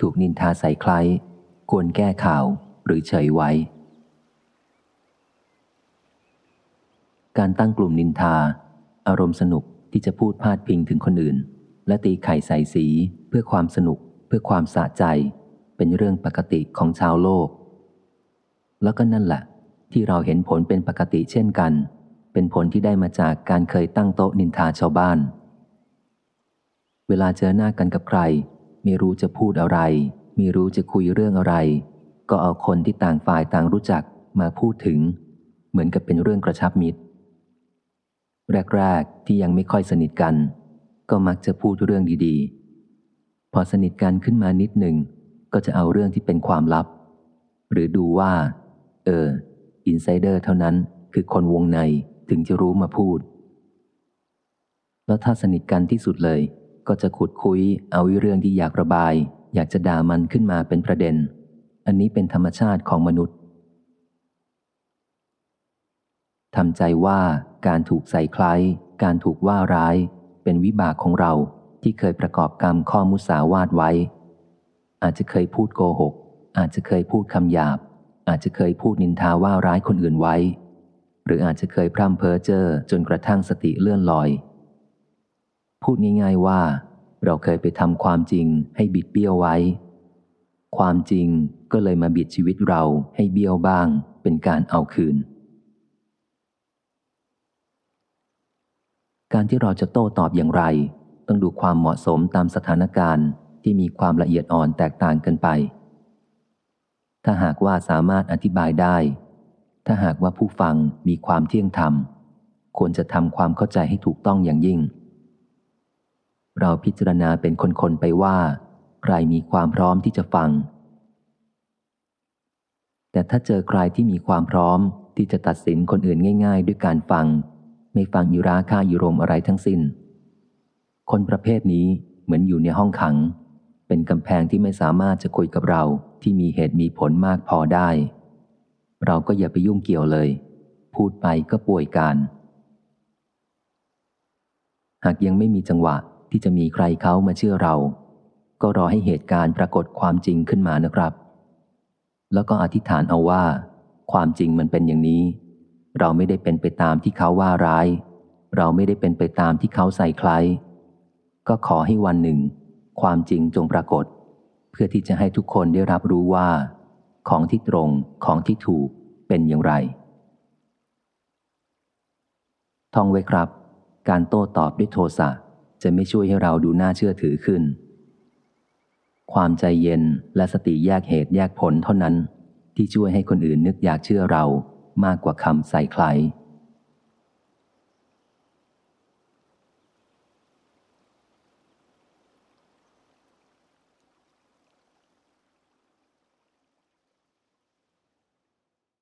ถูกนินทาใส่ใครควรแก้ข่าวหรือเฉยไว้ การตั้งกลุ่มนินทา อารมณ์สนุกที่จะพูดพาดพิงถึงคนอื่น และตีไข่ใส่สีเพื่อความสนุกเพื่อความสะใจ เป็นเรื่องปกติของชาวโลก แล้วก็นั่นแหละ ที่เราเห็นผลเป็นปกติเช่นกัน เป็นผลที่ได้มาจากการเคยตั้งโต๊ะนินทาชาวบ้าน เวลาเจอหน้ากันกับใคร ไม่รู้จะพูดอะไร ไม่รู้จะคุยเรื่องอะไร ก็เอาคนที่ต่างฝ่ายต่างรู้จักมาพูดถึง เหมือนกับเป็นเรื่องกระชับมิตร แรกๆที่ยังไม่ค่อยสนิทกัน ก็มักจะพูดเรื่องดีๆ พอสนิทกันขึ้นมานิดหนึ่งก็จะเอาเรื่องที่เป็นความลับ หรือดูว่า เออ อินไซเดอร์เท่านั้นคือคนวงในถึงจะรู้มาพูด แล้วถ้าสนิทกันที่สุดเลย ก็จะขุดคุย เอาเรื่องที่อยากระบาย อยากจะด่ามันขึ้นมาเป็นประเด็น อันนี้เป็นธรรมชาติของมนุษย์ทำใจว่าการถูกใส่คล้าย การถูกว่าร้าย เป็นวิบากของเราที่เคยประกอบกรรมข้อมุสาวาทไว้ อาจจะเคยพูดโกหก อาจจะเคยพูดคำหยาบ อาจจะเคยพูดนินทาว่าร้ายคนอื่นไว้ หรืออาจจะเคยพร่ำเพ้อเจ้อจนกระทั่งสติเลื่อนลอย พูดง่ายๆว่า เราเคยไปทำความจริงให้บิดเบี้ยวไว้ ความจริงก็เลยมาบิดชีวิตเราให้เบี้ยวบ้าง เป็นการเอาคืน การที่เราจะโต้ตอบอย่างไร ต้องดูความเหมาะสมตามสถานการณ์ที่มีความละเอียดอ่อนแตกต่างกันไป ถ้าหากว่าสามารถอธิบายได้ ถ้าหากว่าผู้ฟังมีความเที่ยงธรรมควรจะทำความเข้าใจให้ถูกต้องอย่างยิ่ง เราพิจารณาเป็นคนๆไปว่า ใครมีความพร้อมที่จะฟัง แต่ถ้าเจอใครที่มีความพร้อมที่จะตัดสินคนอื่นง่าย ๆ ด้วยการฟัง ไม่ฟังยุราค่ายุรมอะไรทั้งสิน้น คนประเภทนี้เหมือนอยู่ในห้องขัง เป็นกำแพงที่ไม่สามารถจะคุยกับเราที่มีเหตุมีผลมากพอได้ เราก็อย่าไปยุ่งเกี่ยวเลย พูดไปก็ป่วยการ หากยังไม่มีจังหวะ ที่จะมีใครเขามาเชื่อเรา ก็รอให้เหตุการณ์ปรากฏความจริงขึ้นมานะครับ แล้วก็อธิษฐานเอาว่า ความจริงมันเป็นอย่างนี้ เราไม่ได้เป็นไปตามที่เขาว่าร้าย เราไม่ได้เป็นไปตามที่เขาใส่ใครก็ขอให้วันหนึ่ง ความจริงจงปรากฏ เพื่อที่จะให้ทุกคนได้รับรู้ว่า ของที่ตรงของที่ถูกเป็นอย่างไรท่องไว้ครับ การโต้ตอบด้วยโทสะ จะไม่ช่วยให้เราดูน่าเชื่อถือขึ้น ความใจเย็นและสติแยกเหตุแยกผลเท่านั้น ที่ช่วยให้คนอื่นนึกอยากเชื่อเรามากกว่าคำใส่ใคร